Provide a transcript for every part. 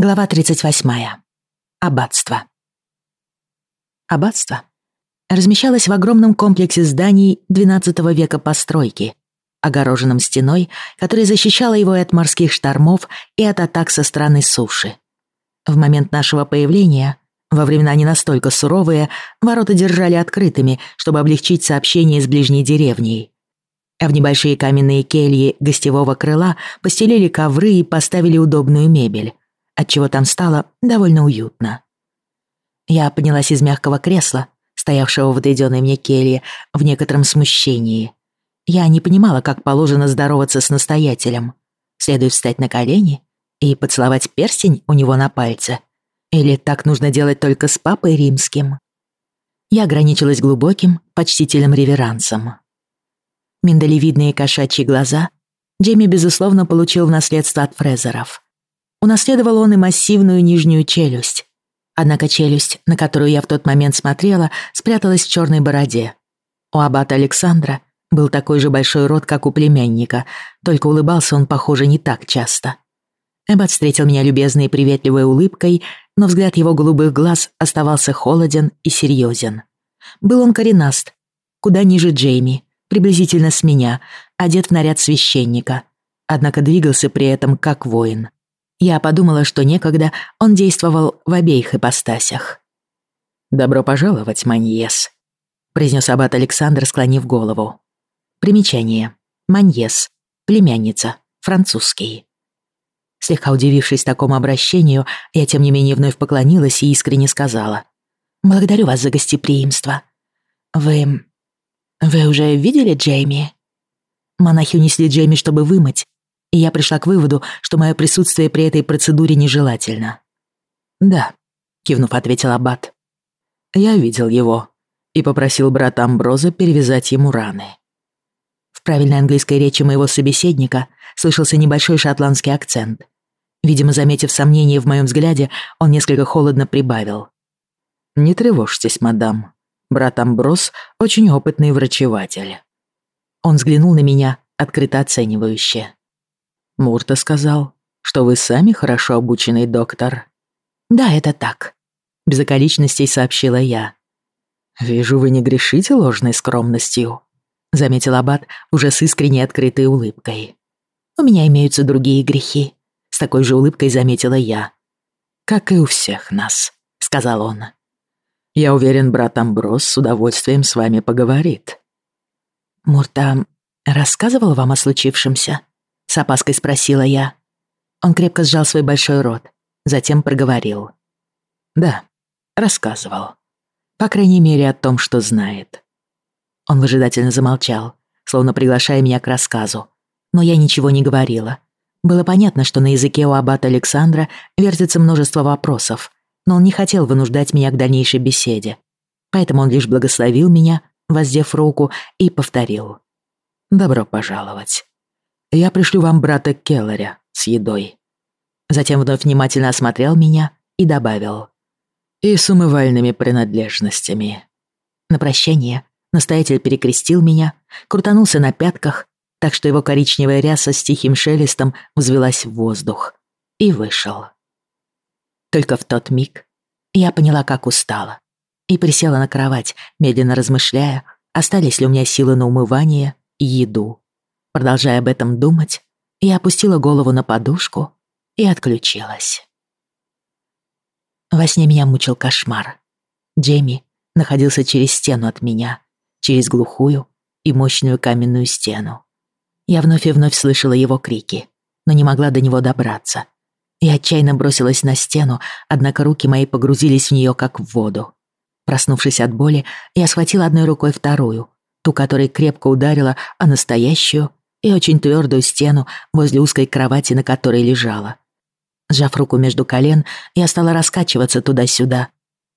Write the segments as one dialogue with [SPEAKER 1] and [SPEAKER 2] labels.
[SPEAKER 1] Глава 38. Аббатство. Аббатство размещалось в огромном комплексе зданий XII века постройки, огороженном стеной, которая защищала его и от морских штормов, и от атак со стороны суши. В момент нашего появления, во времена не настолько суровые, ворота держали открытыми, чтобы облегчить сообщение с ближней деревней. А в небольшие каменные кельи гостевого крыла постелили ковры и поставили удобную мебель — отчего там стало довольно уютно. Я поднялась из мягкого кресла, стоявшего в отведенной мне келье, в некотором смущении. Я не понимала, как положено здороваться с настоятелем. Следует встать на колени и поцеловать перстень у него на пальце. Или так нужно делать только с папой римским. Я ограничилась глубоким, почтительным реверансом. Миндалевидные кошачьи глаза Джейми, безусловно, получил в наследство от Фрезеров. Унаследовал он и массивную нижнюю челюсть. Однако челюсть, на которую я в тот момент смотрела, спряталась в черной бороде. У аббата Александра был такой же большой рот, как у племянника, только улыбался он, похоже, не так часто. Эббот встретил меня любезной и приветливой улыбкой, но взгляд его голубых глаз оставался холоден и серьезен. Был он коренаст, куда ниже Джейми, приблизительно с меня, одет в наряд священника, однако двигался при этом как воин. Я подумала, что некогда он действовал в обеих ипостасях. «Добро пожаловать, Маньес», — произнес аббат Александр, склонив голову. Примечание. Маньес. Племянница. Французский. Слегка удивившись такому обращению, я тем не менее вновь поклонилась и искренне сказала. «Благодарю вас за гостеприимство. Вы... вы уже видели Джейми?» Монахи унесли Джейми, чтобы вымыть, и я пришла к выводу, что мое присутствие при этой процедуре нежелательно. «Да», — кивнув, ответил Аббат. «Я видел его и попросил брата Амброза перевязать ему раны». В правильной английской речи моего собеседника слышался небольшой шотландский акцент. Видимо, заметив сомнение в моем взгляде, он несколько холодно прибавил. «Не тревожьтесь, мадам. Брат Амброз — очень опытный врачеватель». Он взглянул на меня, открыто оценивающе. Мурта сказал, что вы сами хорошо обученный доктор. Да, это так. Без околичностей сообщила я. Вижу, вы не грешите ложной скромностью, заметил Аббат уже с искренней открытой улыбкой. У меня имеются другие грехи. С такой же улыбкой заметила я. Как и у всех нас, сказал он. Я уверен, брат Амброс с удовольствием с вами поговорит. Мурта рассказывал вам о случившемся? С опаской спросила я. Он крепко сжал свой большой рот, затем проговорил. «Да, рассказывал. По крайней мере, о том, что знает». Он выжидательно замолчал, словно приглашая меня к рассказу. Но я ничего не говорила. Было понятно, что на языке у аббата Александра вертится множество вопросов, но он не хотел вынуждать меня к дальнейшей беседе. Поэтому он лишь благословил меня, воздев руку, и повторил. «Добро пожаловать. Я пришлю вам брата Келларя с едой». Затем вновь внимательно осмотрел меня и добавил. «И с умывальными принадлежностями». На прощание настоятель перекрестил меня, крутанулся на пятках, так что его коричневая ряса с тихим шелестом взвелась в воздух, и вышел. Только в тот миг я поняла, как устала, и присела на кровать, медленно размышляя, остались ли у меня силы на умывание и еду. Продолжая об этом думать, я опустила голову на подушку и отключилась. Во сне меня мучил кошмар. Джейми находился через стену от меня, через глухую и мощную каменную стену. Я вновь и вновь слышала его крики, но не могла до него добраться. Я отчаянно бросилась на стену, однако руки мои погрузились в нее как в воду. Проснувшись от боли, я схватила одной рукой вторую, ту, которая крепко ударила, а настоящую и очень твердую стену возле узкой кровати, на которой лежала. Сжав руку между колен, я стала раскачиваться туда-сюда,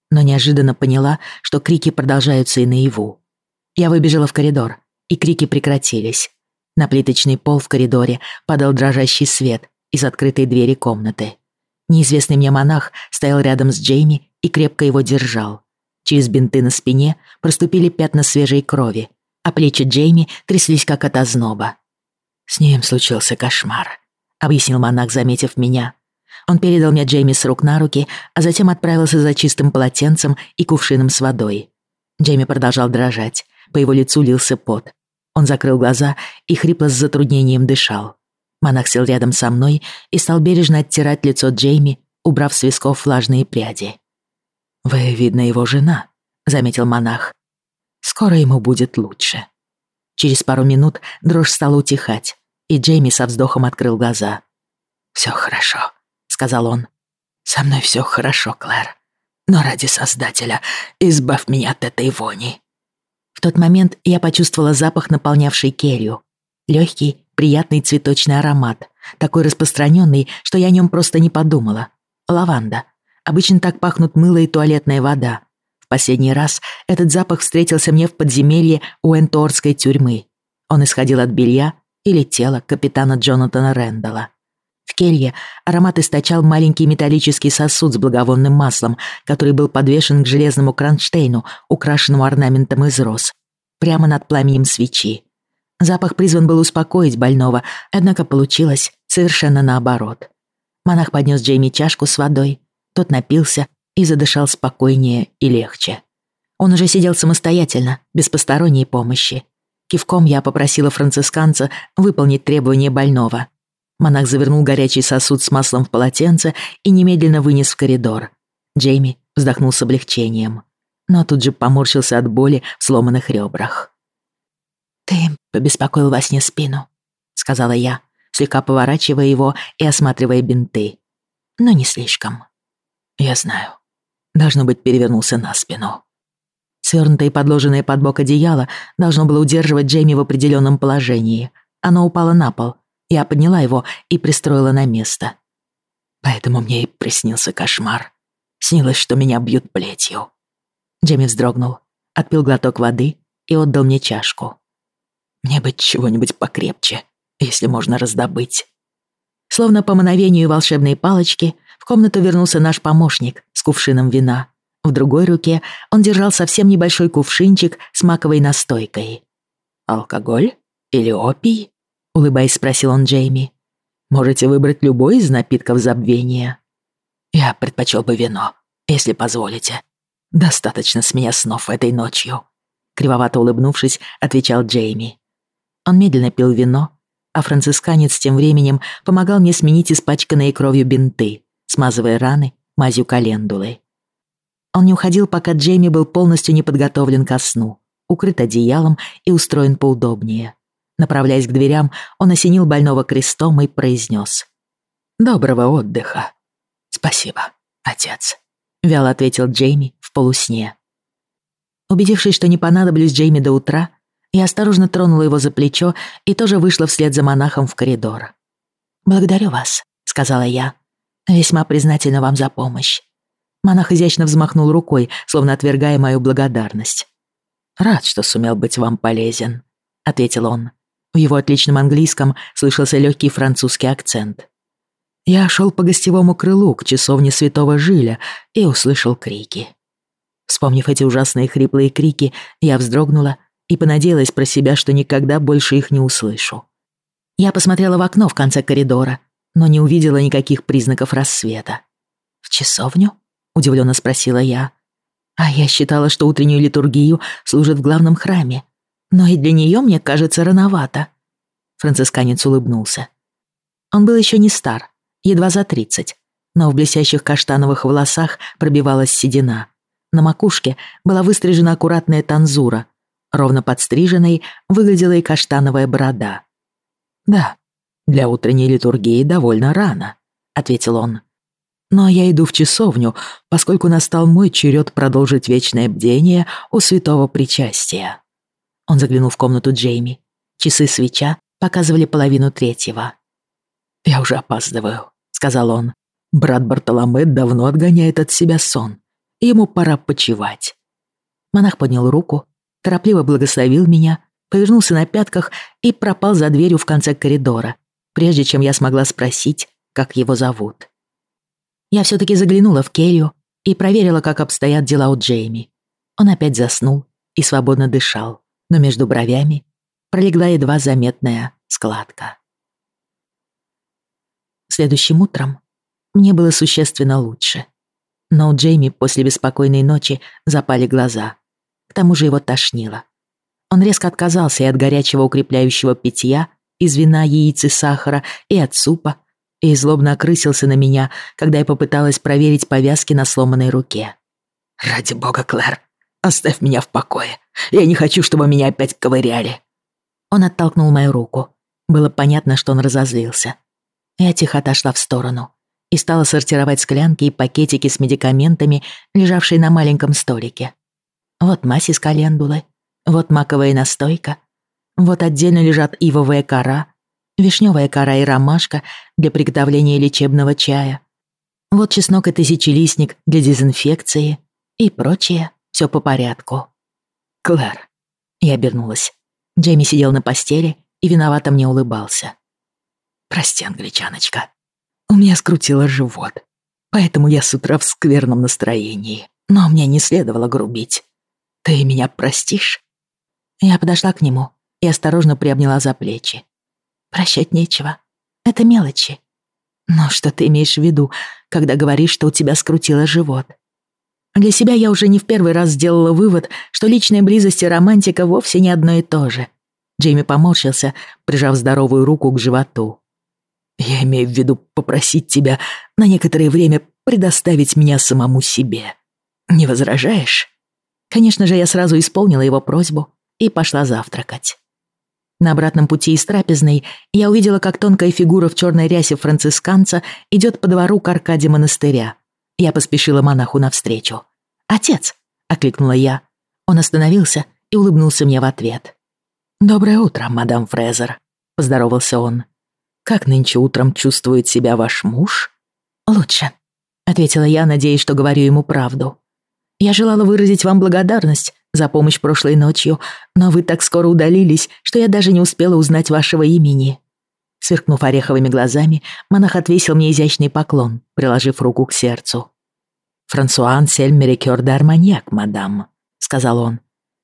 [SPEAKER 1] но неожиданно поняла, что крики продолжаются и наяву. Я выбежала в коридор, и крики прекратились. На плиточный пол в коридоре падал дрожащий свет из открытой двери комнаты. Неизвестный мне монах стоял рядом с Джейми и крепко его держал. Через бинты на спине проступили пятна свежей крови, а плечи Джейми тряслись как от озноба. «С ним случился кошмар», — объяснил монах, заметив меня. Он передал мне Джейми с рук на руки, а затем отправился за чистым полотенцем и кувшином с водой. Джейми продолжал дрожать. По его лицу лился пот. Он закрыл глаза и хрипло с затруднением дышал. Монах сел рядом со мной и стал бережно оттирать лицо Джейми, убрав с висков влажные пряди. «Вы, видно, его жена», — заметил монах. «Скоро ему будет лучше». Через пару минут дрожь стала утихать, и Джейми со вздохом открыл глаза. «Всё хорошо», — сказал он. «Со мной всё хорошо, Клэр. Но ради Создателя избавь меня от этой вони». В тот момент я почувствовала запах, наполнявший келью. Лёгкий, приятный цветочный аромат, такой распространённый, что я о нём просто не подумала. Лаванда. Обычно так пахнут мыло и туалетная вода. В последний раз этот запах встретился мне в подземелье у Энторской тюрьмы. Он исходил от белья или тела капитана Джонатана Рэндалла. В келье аромат источал маленький металлический сосуд с благовонным маслом, который был подвешен к железному кронштейну, украшенному орнаментом из роз, прямо над пламенем свечи. Запах призван был успокоить больного, однако получилось совершенно наоборот. Монах поднес Джейми чашку с водой. Тот напился и задышал спокойнее и легче. Он уже сидел самостоятельно, без посторонней помощи. Кивком я попросила францисканца выполнить требования больного. Монах завернул горячий сосуд с маслом в полотенце и немедленно вынес в коридор. Джейми вздохнул с облегчением, но тут же поморщился от боли в сломанных ребрах. «Ты побеспокоил во сне спину», — сказала я, слегка поворачивая его и осматривая бинты. Но не слишком. Я знаю. Должно быть, перевернулся на спину. Свернутое и подложенное под бок одеяло должно было удерживать Джейми в определенном положении. Оно упало на пол. Я подняла его и пристроила на место. Поэтому мне и приснился кошмар. Снилось, что меня бьют плетью. Джейми вздрогнул, отпил глоток воды и отдал мне чашку. Мне бы чего-нибудь покрепче если можно раздобыть. Словно по мановению волшебной палочки в комнату вернулся наш помощник с кувшином вина. В другой руке он держал совсем небольшой кувшинчик с маковой настойкой. «Алкоголь? Или опий?» — улыбаясь, спросил он Джейми. «Можете выбрать любой из напитков забвения». «Я предпочел бы вино, если позволите. Достаточно с меня снов этой ночью», — кривовато улыбнувшись, отвечал Джейми. Он медленно пил вино, а францисканец тем временем помогал мне сменить испачканные кровью бинты, смазывая раны мазью календулы. Он не уходил, пока Джейми был полностью не подготовлен ко сну, укрыт одеялом и устроен поудобнее. Направляясь к дверям, он осенил больного крестом и произнес. «Доброго отдыха». «Спасибо, отец», — вяло ответил Джейми в полусне. Убедившись, что не понадоблюсь Джейми до утра, я осторожно тронула его за плечо и тоже вышла вслед за монахом в коридор. «Благодарю вас», — сказала я. «Весьма признательна вам за помощь». Монах изящно взмахнул рукой, словно отвергая мою благодарность. «Рад, что сумел быть вам полезен», — ответил он. В его отличном английском слышался легкий французский акцент. Я шел по гостевому крылу к часовне святого Жиля и услышал крики. Вспомнив эти ужасные хриплые крики, я вздрогнула и понадеялась про себя, что никогда больше их не услышу. Я посмотрела в окно в конце коридора, но не увидела никаких признаков рассвета. «В часовню?» — удивленно спросила я. А я считала, что утреннюю литургию служат в главном храме. Но и для нее, мне кажется, рановато. Францисканец улыбнулся. Он был еще не стар, едва за тридцать, но в блестящих каштановых волосах пробивалась седина. На макушке была выстрижена аккуратная танзура, Ровно подстриженной выглядела и каштановая борода. «Да, для утренней литургии довольно рано», — ответил он. «Но я иду в часовню, поскольку настал мой черед продолжить вечное бдение у святого причастия». Он заглянул в комнату Джейми. Часы свеча показывали половину третьего. «Я уже опаздываю», — сказал он. «Брат Бартоломе давно отгоняет от себя сон. Ему пора почевать». Монах поднял руку торопливо благословил меня, повернулся на пятках и пропал за дверью в конце коридора, прежде чем я смогла спросить, как его зовут. Я все-таки заглянула в келью и проверила, как обстоят дела у Джейми. Он опять заснул и свободно дышал, но между бровями пролегла едва заметная складка. Следующим утром мне было существенно лучше. Но у Джейми после беспокойной ночи запали глаза. К тому же его тошнило. Он резко отказался и от горячего укрепляющего питья, из вина, яиц и сахара, и от супа, и злобно окрысился на меня, когда я попыталась проверить повязки на сломанной руке.
[SPEAKER 2] «Ради бога, Клэр, оставь меня в покое. Я не хочу, чтобы меня опять ковыряли».
[SPEAKER 1] Он оттолкнул мою руку. Было понятно, что он разозлился. Я тихо отошла в сторону и стала сортировать склянки и пакетики с медикаментами, лежавшие на маленьком столике. Вот мазь из календулы, вот маковая настойка, вот отдельно лежат ивовая кора, вишневая кора и ромашка для приготовления лечебного чая. Вот чеснок и тысячелистник для дезинфекции и прочее, все по порядку.
[SPEAKER 2] «Клэр», —
[SPEAKER 1] я обернулась. Джейми сидел на постели и виновато мне улыбался.
[SPEAKER 2] «Прости, англичаночка, у меня скрутило живот, поэтому я с утра в скверном настроении, но мне не следовало грубить. Ты меня простишь?»
[SPEAKER 1] Я подошла к нему и осторожно приобняла за плечи. Прощать нечего. Это мелочи. Но что ты имеешь в виду, когда говоришь, что у тебя скрутило живот? Для себя я уже не в первый раз сделала вывод, что личная близость и романтика вовсе не одно и то же. Джейми поморщился, прижав здоровую руку к животу.
[SPEAKER 2] «Я имею в виду попросить тебя на некоторое время предоставить меня самому себе. Не возражаешь?»
[SPEAKER 1] Конечно же, я сразу исполнила его просьбу и пошла завтракать. На обратном пути из трапезной я увидела, как тонкая фигура в черной рясе францисканца идет по двору к аркаде монастыря. Я поспешила монаху навстречу. «Отец!» — окликнула я. Он остановился и улыбнулся мне в ответ.
[SPEAKER 2] «Доброе утро, мадам Фрезер», — поздоровался он. «Как нынче утром чувствует себя ваш муж?»
[SPEAKER 1] «Лучше», — ответила я, надеясь, что говорю ему правду. «Я желала выразить вам благодарность за помощь прошлой ночью, но вы так скоро удалились, что я даже не успела узнать вашего имени». Сверкнув ореховыми глазами, монах отвесил мне изящный поклон, приложив руку к сердцу.
[SPEAKER 2] «Франсуа Ансельм Мерикёр де мадам», — сказал он.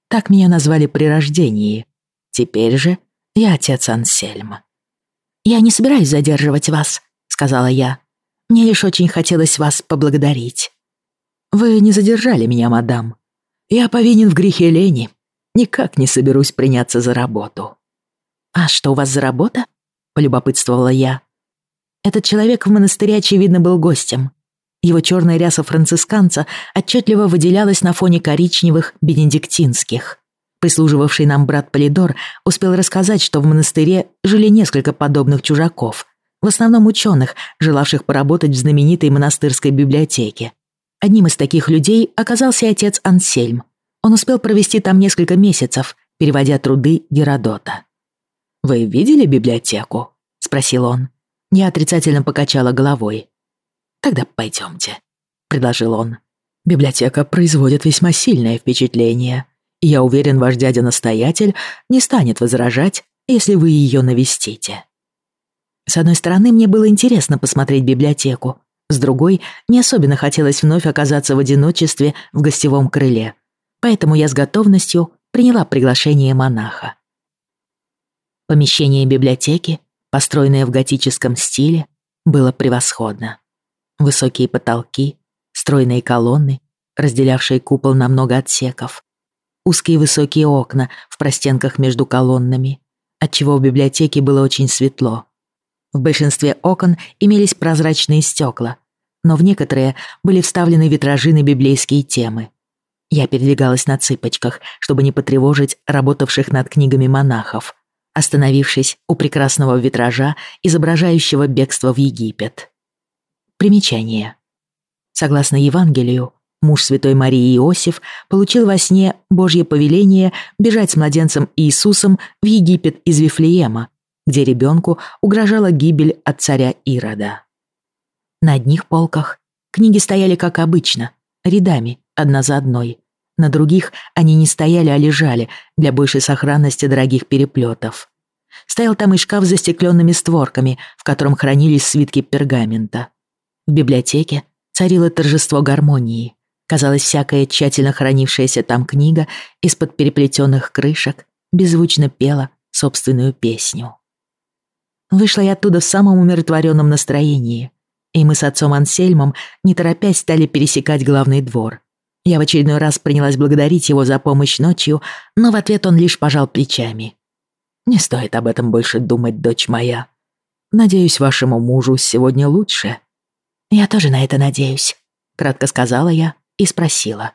[SPEAKER 2] «Так меня назвали при рождении. Теперь же я отец Ансельм».
[SPEAKER 1] «Я не собираюсь задерживать вас», — сказала я. «Мне лишь очень хотелось вас поблагодарить».
[SPEAKER 2] «Вы не задержали меня, мадам», я повинен в грехе лени. Никак не соберусь приняться за работу».
[SPEAKER 1] «А что у вас за работа?» — полюбопытствовала я. Этот человек в монастыре, очевидно, был гостем. Его черная ряса францисканца отчетливо выделялась на фоне коричневых бенедиктинских. Прислуживавший нам брат Полидор успел рассказать, что в монастыре жили несколько подобных чужаков, в основном ученых, желавших поработать в знаменитой монастырской библиотеке. Одним из таких людей оказался отец Ансельм. Он успел провести там несколько месяцев, переводя труды Геродота.
[SPEAKER 2] «Вы видели библиотеку?» — спросил он.
[SPEAKER 1] Я отрицательно покачала головой.
[SPEAKER 2] «Тогда пойдемте», — предложил он. «Библиотека производит весьма сильное впечатление, и я уверен, ваш дядя-настоятель не станет возражать, если вы ее навестите».
[SPEAKER 1] С одной стороны, мне было интересно посмотреть библиотеку, с другой, не особенно хотелось вновь оказаться в одиночестве в гостевом крыле. Поэтому я с готовностью приняла приглашение монаха. Помещение библиотеки, построенное в готическом стиле, было превосходно. Высокие потолки, стройные колонны, разделявшие купол на много отсеков, узкие высокие окна в простенках между колоннами, отчего в библиотеке было очень светло. В большинстве окон имелись прозрачные стекла, но в некоторые были вставлены витражи на библейские темы. Я передвигалась на цыпочках, чтобы не потревожить работавших над книгами монахов, остановившись у прекрасного витража, изображающего бегство в Египет. Примечание. Согласно Евангелию, муж Святой Марии Иосиф получил во сне Божье повеление бежать с младенцем Иисусом в Египет из Вифлеема, где ребенку угрожала гибель от царя Ирода. На одних полках книги стояли как обычно, рядами, одна за одной. На других они не стояли, а лежали для большей сохранности дорогих переплетов. Стоял там и шкаф с застекленными створками, в котором хранились свитки пергамента. В библиотеке царило торжество гармонии. Казалось, всякая тщательно хранившаяся там книга из-под переплетенных крышек беззвучно пела собственную песню. Вышла я оттуда в самом умиротворенном настроении. и мы с отцом Ансельмом, не торопясь, стали пересекать главный двор. Я в очередной раз принялась благодарить его за помощь ночью, но в ответ он лишь пожал плечами. «Не стоит об этом больше думать, дочь моя. Надеюсь, вашему мужу сегодня лучше». «Я тоже на это надеюсь», — кратко сказала я и спросила.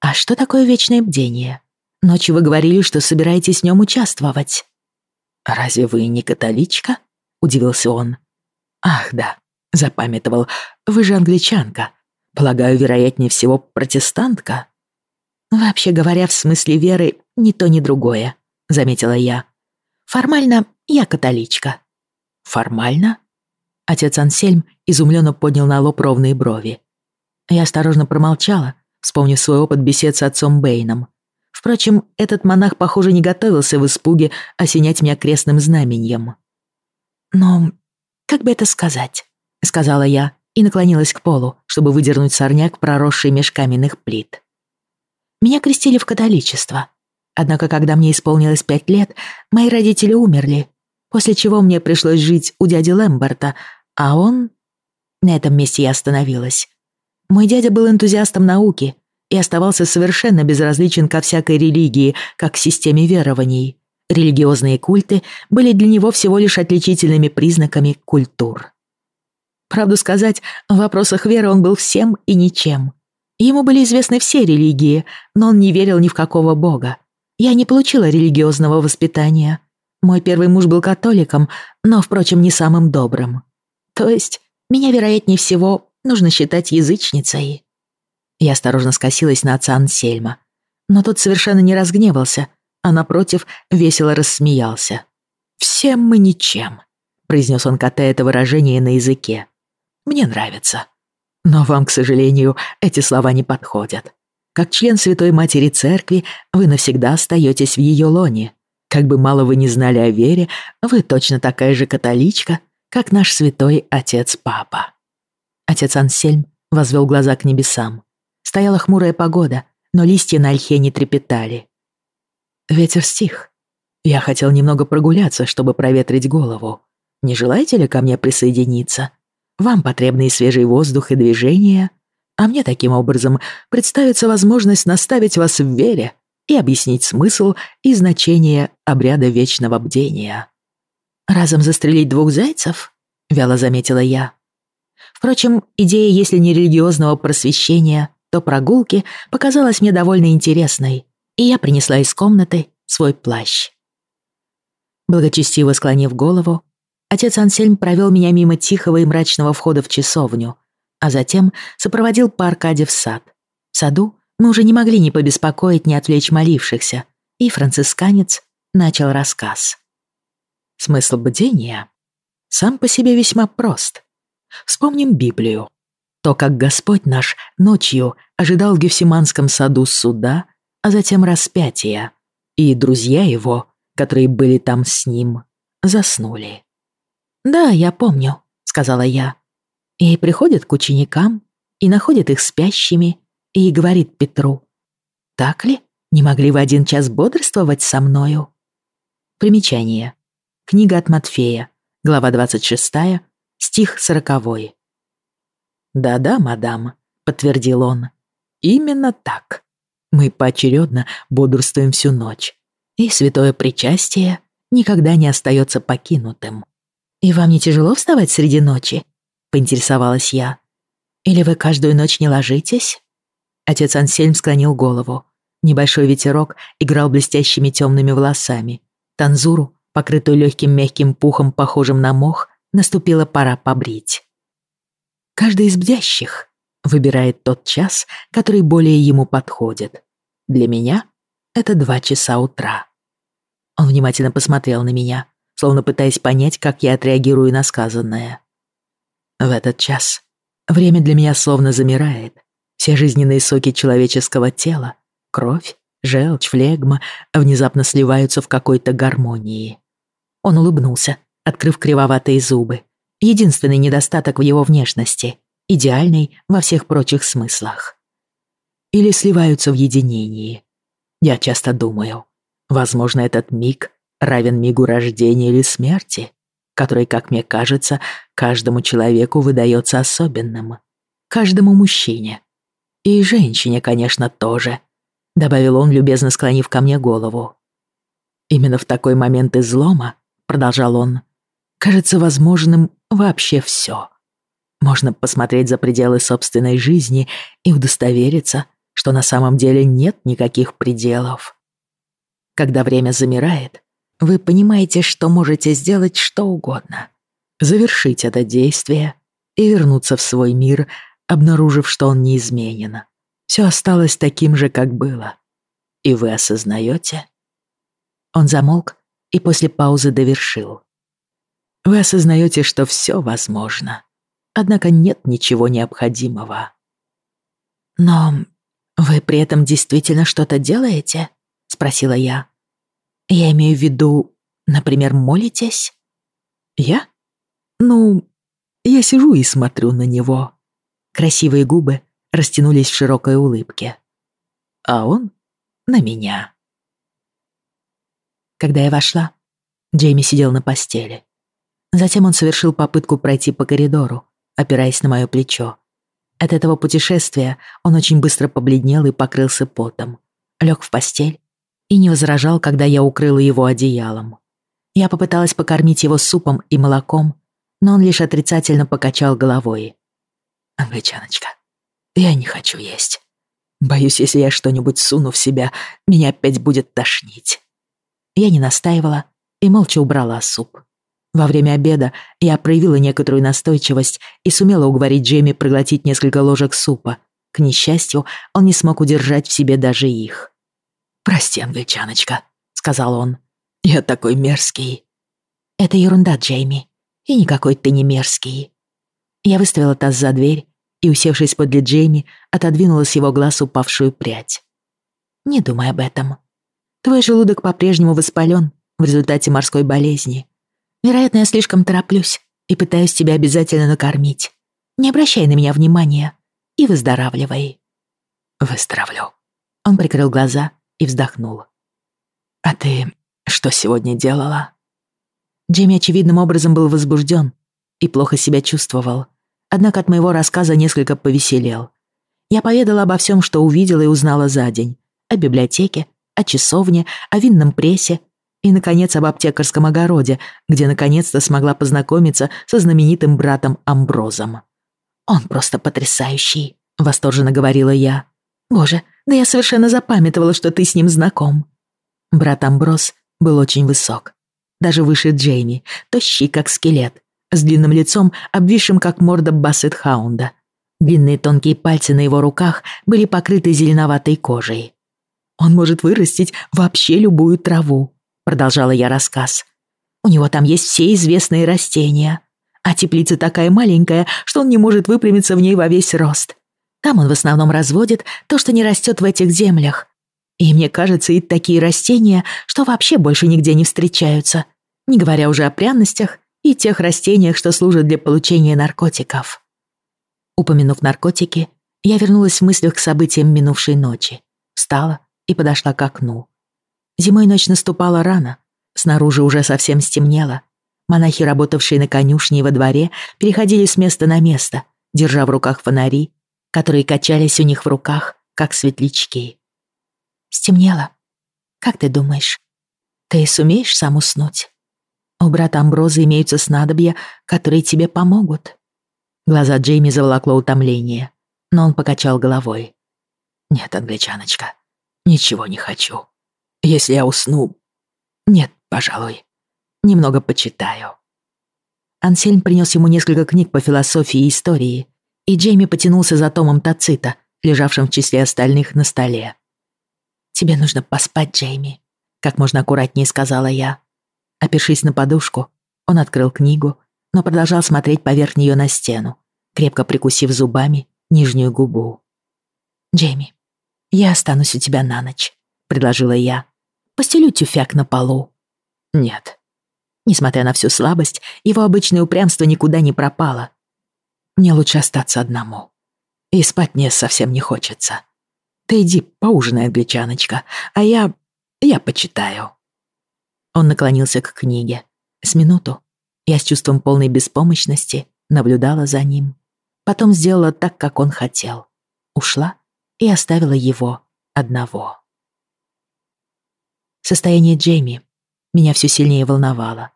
[SPEAKER 1] «А что такое вечное бдение? Ночью вы говорили, что собираетесь в нем участвовать».
[SPEAKER 2] «Разве вы не католичка?» — удивился он. «Ах, да, запамятовал. Вы же англичанка. Полагаю, вероятнее всего, протестантка?»
[SPEAKER 1] «Вообще говоря, в смысле веры, ни то, ни другое», — заметила я. «Формально я католичка».
[SPEAKER 2] «Формально?»
[SPEAKER 1] Отец Ансельм изумленно поднял на лоб ровные брови. Я осторожно промолчала, вспомнив свой опыт бесед с отцом Бэйном. Впрочем, этот монах, похоже, не готовился в испуге осенять меня крестным знаменем. «Но как бы это сказать?» — сказала я и наклонилась к полу, чтобы выдернуть сорняк, проросший меж каменных плит. Меня крестили в католичество. Однако, когда мне исполнилось пять лет, мои родители умерли, после чего мне пришлось жить у дяди Лэмберта, а он... На этом месте я остановилась. Мой дядя был энтузиастом науки и оставался совершенно безразличен ко всякой религии, как к системе верований. Религиозные культы были для него всего лишь отличительными признаками культур. Правду сказать, в вопросах веры он был всем и ничем. Ему были известны все религии, но он не верил ни в какого бога. Я не получила религиозного воспитания. Мой первый муж был католиком, но, впрочем, не самым добрым. То есть, меня, вероятнее всего, нужно считать язычницей. Я осторожно скосилась на отца Ансельма. Но тот совершенно не разгневался, а напротив весело рассмеялся. «Всем мы ничем», — произнес он, катая это выражение на языке. «Мне нравится. Но вам, к сожалению, эти слова не подходят. Как член Святой Матери Церкви вы навсегда остаетесь в ее лоне. Как бы мало вы не знали о вере, вы точно такая же католичка, как наш святой отец-папа». Отец Ансельм возвел глаза к небесам. Стояла хмурая погода, но листья на ольхе не трепетали. Ветер стих. Я хотел немного прогуляться, чтобы проветрить голову. Не желаете ли ко мне присоединиться? Вам потребны свежий воздух, и движение, а мне таким образом представится возможность наставить вас в вере и объяснить смысл и значение обряда вечного бдения. «Разом застрелить двух зайцев?» — вяло заметила я. Впрочем, идея, если не религиозного просвещения, то прогулки показалась мне довольно интересной, и я принесла из комнаты свой плащ. Благочестиво склонив голову, отец Ансельм провел меня мимо тихого и мрачного входа в часовню, а затем сопроводил по аркаде в сад. В саду мы уже не могли ни побеспокоить, ни отвлечь молившихся, и францисканец начал рассказ. Смысл бдения сам по себе весьма прост. Вспомним Библию. То, как Господь наш ночью ожидал в Гефсиманском саду суда, а затем распятия, и друзья его, которые были там с ним, заснули. «Да, я помню», — сказала я. И приходит к ученикам, и находит их спящими, и говорит Петру, «Так ли? Не могли вы один час бодрствовать со мною?» Примечание. Книга от Матфея, глава 26, стих 40. «Да-да, мадам», — подтвердил он. «Именно так. Мы поочередно бодрствуем всю ночь, и святое причастие никогда не остается покинутым». «И вам не тяжело вставать среди ночи?» — поинтересовалась я. «Или вы каждую ночь не ложитесь?» Отец Ансельм склонил голову. Небольшой ветерок играл блестящими темными волосами. Танзуру, покрытую легким мягким пухом, похожим на мох, наступила пора побрить. Каждый из бдящих выбирает тот час, который более ему подходит. Для меня это два часа утра. Он внимательно посмотрел на меня, словно пытаясь понять, как я отреагирую на сказанное. В этот час время для меня словно замирает. Все жизненные соки человеческого тела, кровь, желчь, флегма внезапно сливаются в какой-то гармонии. Он улыбнулся, открыв кривоватые зубы. Единственный недостаток в его внешности, идеальный во всех прочих смыслах. Или сливаются в единении. Я часто думаю, возможно, этот миг равен мигу рождения или смерти.
[SPEAKER 2] который, как мне кажется, каждому человеку выдается особенным. Каждому мужчине. И женщине, конечно, тоже», — добавил он, любезно склонив ко мне голову. «Именно в такой момент излома», — продолжал он, — «кажется возможным вообще все. Можно посмотреть за пределы собственной жизни и удостовериться, что на самом деле нет никаких пределов. Когда время замирает, вы понимаете, что можете сделать что угодно. Завершить это действие и вернуться в свой мир, обнаружив, что он неизменен. Все осталось таким же, как было. И вы осознаете? Он замолк и после паузы довершил. Вы осознаете, что все возможно. Однако нет ничего необходимого.
[SPEAKER 1] Но вы при этом действительно что-то делаете? Спросила я. Я имею в виду, например, молитесь?
[SPEAKER 2] Я? Ну, я сижу и смотрю на него. Красивые губы растянулись в широкой улыбке. А он на меня. Когда я вошла, Джейми сидел на постели. Затем он совершил попытку пройти по коридору, опираясь на мое плечо. От этого путешествия он очень быстро побледнел и покрылся потом. Лег в постель и не возражал, когда я укрыла его одеялом. Я попыталась покормить его супом и молоком, но он лишь отрицательно покачал головой. «Англичаночка, я не хочу есть. Боюсь, если я что-нибудь суну в себя, меня опять будет тошнить». Я не настаивала и молча убрала суп. Во время обеда я проявила некоторую настойчивость и сумела уговорить Джейми проглотить несколько ложек супа. К несчастью, он не смог удержать в себе даже их. «Прости, англичаночка», — сказал он. «Я такой мерзкий».
[SPEAKER 1] «Это ерунда, Джейми. И никакой ты не мерзкий». Я выставила таз за дверь и, усевшись подле Джейми, отодвинула с его глаз упавшую прядь. «Не думай об этом. Твой желудок по-прежнему воспален в результате морской болезни. Вероятно, я слишком тороплюсь и пытаюсь тебя обязательно накормить. Не обращай на меня внимания и выздоравливай».
[SPEAKER 2] «Выздоровлю». Он прикрыл глаза и вздохнул. «А ты что сегодня делала?»
[SPEAKER 1] Джейми очевидным образом был возбужден и плохо себя чувствовал, однако от моего рассказа несколько повеселел. Я поведала обо всем, что увидела и узнала за день. О библиотеке, о часовне, о винном прессе и, наконец, об аптекарском огороде, где наконец-то смогла познакомиться со знаменитым братом Амброзом. «Он просто потрясающий», — восторженно говорила я. «Боже, да я совершенно запамятовала, что ты с ним знаком». Брат Амброс был очень высок. Даже выше Джейми, тощий, как скелет, с длинным лицом, обвисшим, как морда Бассет-хаунда. Длинные тонкие пальцы на его руках были покрыты зеленоватой кожей. «Он может вырастить вообще любую траву», — продолжала я рассказ. «У него там есть все известные растения, а теплица такая маленькая, что он не может выпрямиться в ней во весь рост. Там он в основном разводит то, что не растет в этих землях. И мне кажется, и такие растения, что вообще больше нигде не встречаются, не говоря уже о пряностях и тех растениях, что служат для получения наркотиков. Упомянув наркотики, я вернулась в мыслях к событиям минувшей ночи, встала и подошла к окну. Зимой ночь наступала рано, снаружи уже совсем стемнело. Монахи, работавшие на конюшне и во дворе, переходили с места на место, держа в руках фонари которые качались у них в руках, как светлячки. Стемнело. Как ты думаешь, ты сумеешь сам уснуть? У брата Амброза имеются снадобья, которые тебе помогут. Глаза Джейми заволокло утомление, но он покачал головой. Нет, англичаночка, ничего не хочу. Если я усну... Нет, пожалуй, немного почитаю. Ансельм принес ему несколько книг по философии и истории, и Джейми потянулся за томом Тацита, лежавшим в числе остальных на столе. «Тебе нужно поспать, Джейми», — как можно аккуратнее сказала я. Опершись на подушку, он открыл книгу, но продолжал смотреть поверх нее на стену, крепко прикусив зубами нижнюю губу. «Джейми, я останусь у тебя на ночь», — предложила я. «Постелю тюфяк на полу». «Нет». Несмотря на всю слабость, его обычное упрямство никуда не пропало, мне лучше остаться одному. И спать мне совсем не хочется. Ты иди поужинай, англичаночка, а я... я почитаю». Он наклонился к книге. С минуту Я с чувством полной беспомощности наблюдала за ним. Потом сделала так, как он хотел. Ушла и оставила его одного. Состояние Джейми меня все сильнее волновало.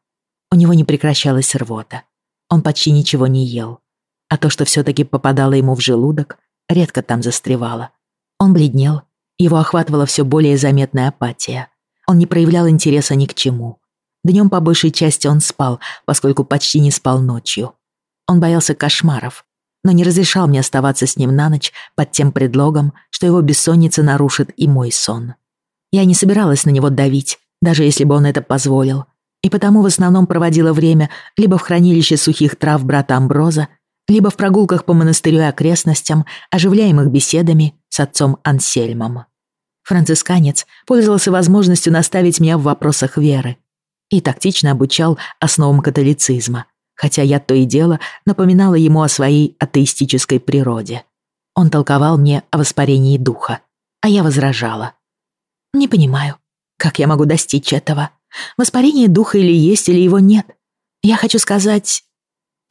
[SPEAKER 1] У него не прекращалась рвота. Он почти ничего не ел. А то, что все-таки попадало ему в желудок, редко там застревало. Он бледнел, его охватывала все более заметная апатия. Он не проявлял интереса ни к чему. Днем по большей части он спал, поскольку почти не спал ночью. Он боялся кошмаров, но не разрешал мне оставаться с ним на ночь под тем предлогом, что его бессонница нарушит и мой сон. Я не собиралась на него давить, даже если бы он это позволил, и потому в основном проводила время либо в хранилище сухих трав брата Амброза, либо в прогулках по монастырю и окрестностям, оживляемых беседами с отцом Ансельмом. Францисканец пользовался возможностью наставить меня в вопросах веры и тактично обучал основам католицизма, хотя я то и дело напоминала ему о своей атеистической природе. Он толковал мне о воспарении духа, а я возражала. «Не понимаю, как я могу достичь этого? Воспарение духа или есть, или его нет? Я хочу сказать...»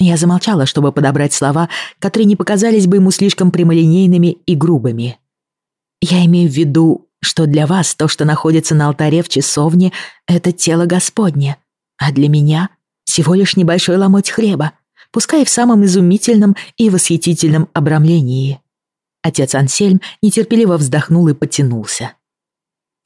[SPEAKER 1] Я замолчала, чтобы подобрать слова, которые не показались бы ему слишком прямолинейными и грубыми. Я имею в виду что для вас то, что находится на алтаре в часовне, это тело Господне, а для меня всего лишь небольшой ломоть хлеба, пускай в самом изумительном и восхитительном обрамлении. Отец Ансельм нетерпеливо вздохнул и потянулся.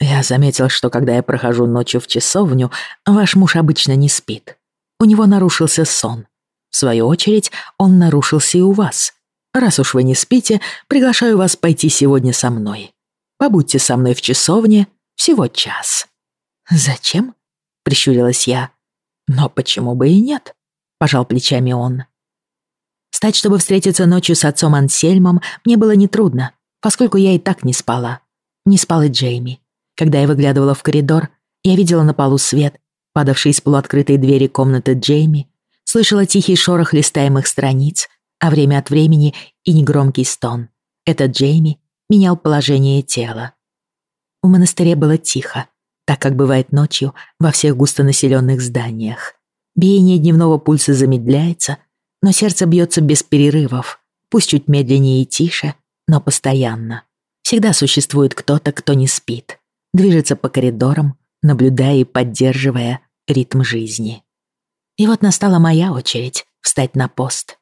[SPEAKER 1] Я заметил, что когда я прохожу ночью в часовню, ваш муж обычно не спит. У него нарушился сон. В свою очередь, он нарушился и у вас. Раз уж вы не спите, приглашаю вас пойти сегодня со мной. Побудьте со мной в часовне всего час». «Зачем?» — прищурилась я. «Но почему бы и нет?» — пожал плечами он. Стать, чтобы встретиться ночью с отцом Ансельмом, мне было нетрудно, поскольку я и так не спала. Не спал и Джейми. Когда я выглядывала в коридор, я видела на полу свет, падавший из полуоткрытой двери комнаты Джейми, слышала тихий шорох листаемых страниц, а время от времени и негромкий стон. Это Джейми менял положение тела. В монастыре было тихо, так как бывает ночью во всех густонаселенных зданиях. Биение дневного пульса замедляется, но сердце бьется без перерывов, пусть чуть медленнее и тише, но постоянно. Всегда существует кто-то, кто не спит, движется по коридорам, наблюдая и поддерживая ритм жизни. И вот настала моя очередь встать на пост.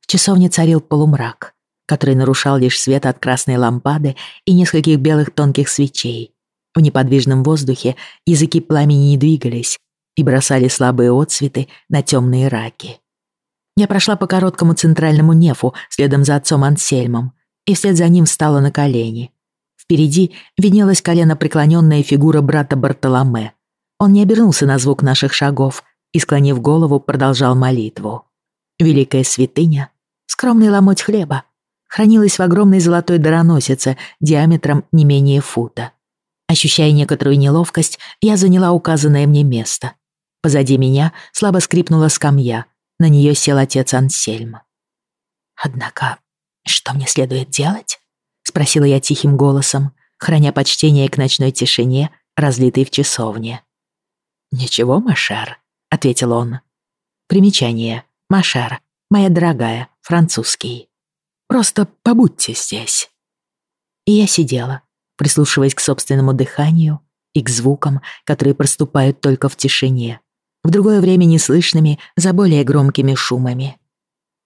[SPEAKER 1] В часовне царил полумрак который нарушал лишь свет от красной лампады и нескольких белых тонких свечей. В неподвижном воздухе языки пламени не двигались и бросали слабые отсветы на темные раки. Я прошла по короткому центральному нефу следом за отцом Ансельмом и вслед за ним встала на колени. Впереди виднелась колено преклоненная фигура брата Бартоломе. Он не обернулся на звук наших шагов и, склонив голову, продолжал молитву. Великая святыня, скромный ломоть хлеба, хранилась в огромной золотой дароносице диаметром не менее фута. Ощущая некоторую неловкость, я заняла указанное мне место. Позади меня слабо скрипнула скамья, на нее сел отец Ансельм. «Однако, что мне следует делать?» — спросила я тихим голосом, храня почтение к ночной тишине, разлитой в часовне. «Ничего, Машар», — ответил он. Примечание. Машар, моя дорогая, французский. Просто побудьте здесь». И я сидела, прислушиваясь к собственному дыханию и к звукам, которые проступают только в тишине, в другое время неслышными за более громкими шумами.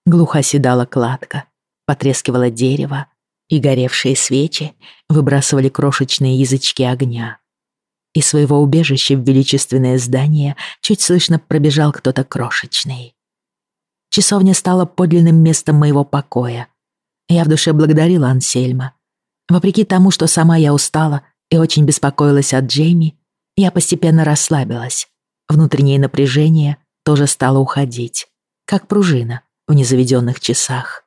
[SPEAKER 1] Глухо седала кладка, потрескивало дерево, и горевшие свечи выбрасывали крошечные язычки огня. Из своего убежища в величественное здание чуть слышно пробежал кто-то крошечный. Часовня стала подлинным местом моего покоя, я в душе благодарила Ансельма. Вопреки тому, что сама я устала и очень беспокоилась от Джейми, я постепенно расслабилась. Внутреннее напряжение тоже стало уходить, как пружина в незаведенных часах.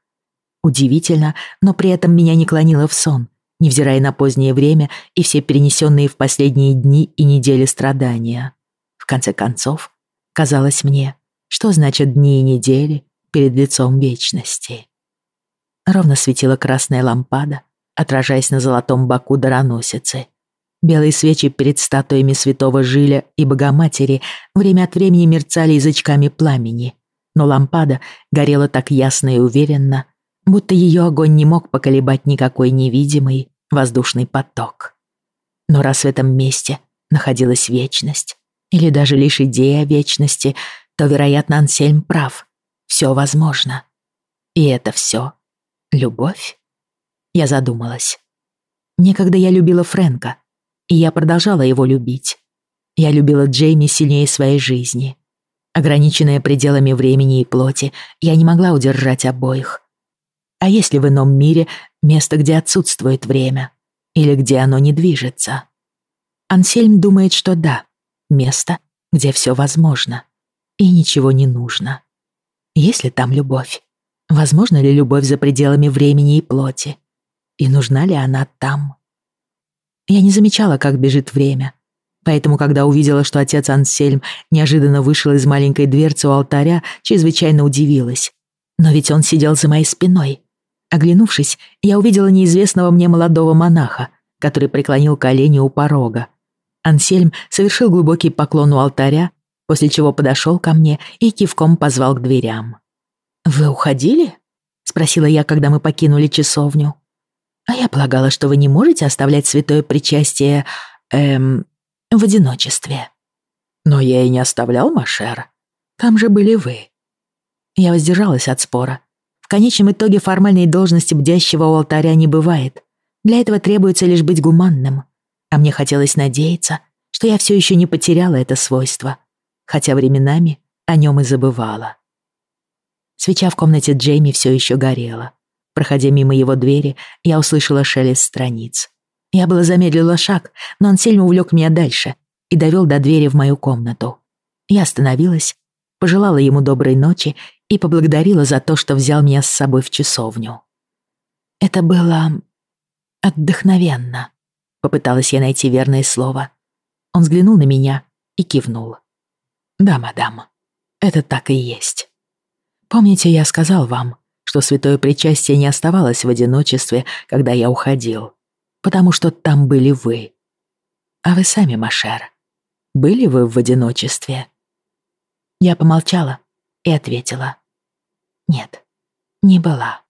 [SPEAKER 1] Удивительно, но при этом меня не клонило в сон, невзирая на позднее время и все перенесенные в последние дни и недели страдания. В конце концов, казалось мне, что значит дни и недели перед лицом вечности. Ровно светила красная лампада, отражаясь на золотом боку дароносицы. Белые свечи перед статуями святого Жиля и Богоматери время от времени мерцали язычками пламени, но лампада горела так ясно и уверенно, будто ее огонь не мог поколебать никакой невидимый воздушный поток. Но раз в этом месте находилась вечность, или даже лишь идея вечности, то, вероятно, Ансельм прав. Все возможно. И это все любовь? Я задумалась. Некогда я любила Фрэнка, и я продолжала его любить. Я любила Джейми сильнее своей жизни. Ограниченная пределами времени и плоти, я не могла удержать обоих. А если в ином мире место, где отсутствует время, или где оно не движется? Ансельм думает, что да, место, где все возможно и ничего не нужно. Есть ли там любовь? Возможно ли любовь за пределами времени и плоти? И нужна ли она там? Я не замечала, как бежит время. Поэтому, когда увидела, что отец Ансельм неожиданно вышел из маленькой дверцы у алтаря, чрезвычайно удивилась. Но ведь он сидел за моей спиной. Оглянувшись, я увидела неизвестного мне молодого монаха, который преклонил колени у порога. Ансельм совершил глубокий поклон у алтаря, после чего подошел ко мне и кивком позвал к дверям. «Вы уходили?» — спросила я, когда мы покинули часовню. А я полагала, что вы не можете оставлять святое причастие, эм, в одиночестве. Но я и не оставлял Машер. Там же были вы. Я воздержалась от спора. Конечном итоге формальной должности бдящего у алтаря не бывает. Для этого требуется лишь быть гуманным. А мне хотелось надеяться, что я все еще не потеряла это свойство, хотя временами о нем и забывала. Свеча в комнате Джейми все еще горела. Проходя мимо его двери, я услышала шелест страниц. Я было замедлила шаг, но он сильно увлек меня дальше и довел до двери в мою комнату. Я остановилась, пожелала ему доброй ночи и поблагодарила за то, что взял меня с собой в часовню. Это было отдохновенно. Попыталась я найти верное слово. Он взглянул на меня и кивнул. «Да, мадам, это так и есть. Помните, я сказал вам, что святое причастие не оставалось в одиночестве, когда я уходил, потому что там были вы. А вы сами, Машер, были вы в одиночестве?» Я помолчала и ответила. «Нет, не была».